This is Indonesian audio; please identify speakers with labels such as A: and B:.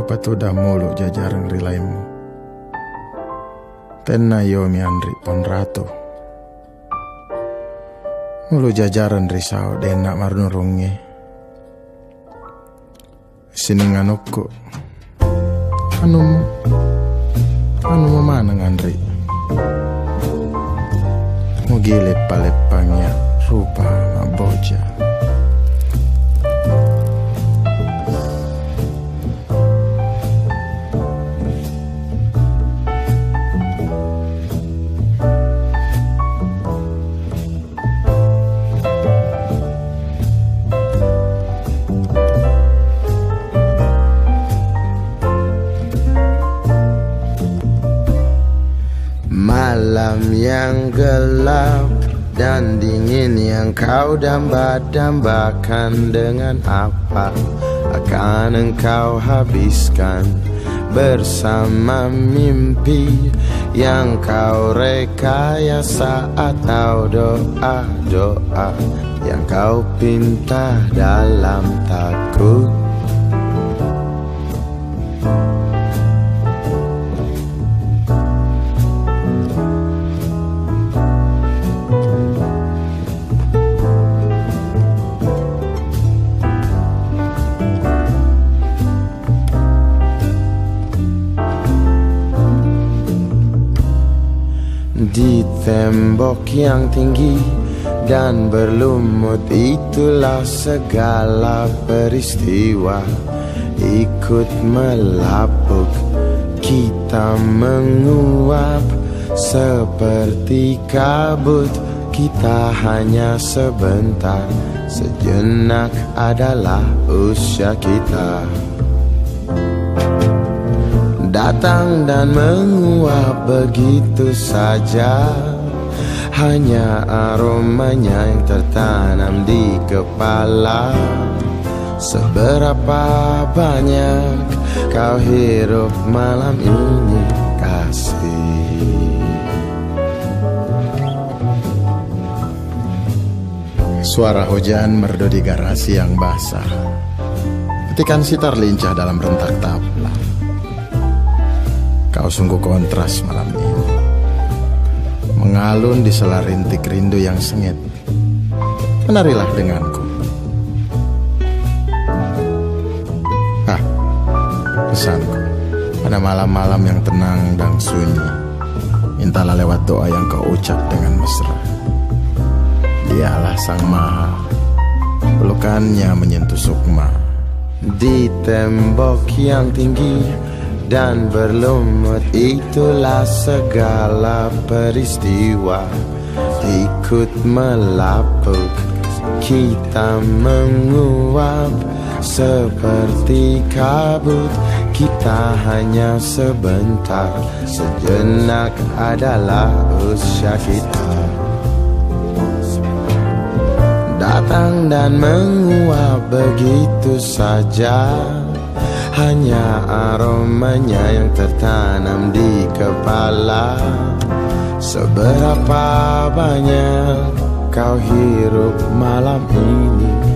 A: patuda mulu jajaran rilaimu. Penna yomi andri ponrato. Mulu jajaran risau dena marnurungi. Sininganukku. Anum anu mana ngandri. Mugile palepangnya rupa maboja.
B: Malam yang gelap dan dingin yang kau damba-dambakan Dengan apa akan engkau habiskan Bersama mimpi yang kau rekayasa Atau doa-doa yang kau pinta dalam takut Di tembok yang tinggi dan berlumut. Itulah segala peristiwa. Ikut melapuk kita menguap. Seperti kabut Kita hanya sebentar. Sejenak adalah usia kita datang dan menguap begitu saja. Hanya aromanya yang tertanam di kepala. Seberapa banyak kau hirup malam ini kasih.
A: Suara hujan merdu di garasi yang basah. Petikan sitar lincah dalam rentak tabla Kau sungguh kontras malam ini. Mengalun di sela rintik rindu yang sengit. Menarilah denganku. Ah, pesanku. Pada malam-malam yang tenang dan sunyi. Mintalah lewat doa yang kau ucap dengan mesra. Dialah sang maha. Pelukannya menyentuh sukma.
B: Di tembok yang tinggi dan berlumut. Itulah segala peristiwa. Ikut melapuk kita menguap. Seperti kabut kita hanya sebentar. Sejenak adalah usia kita. Datang dan menguap begitu saja hanya aromanya yang tertanam di kepala. Seberapa banyak kau hirup malam ini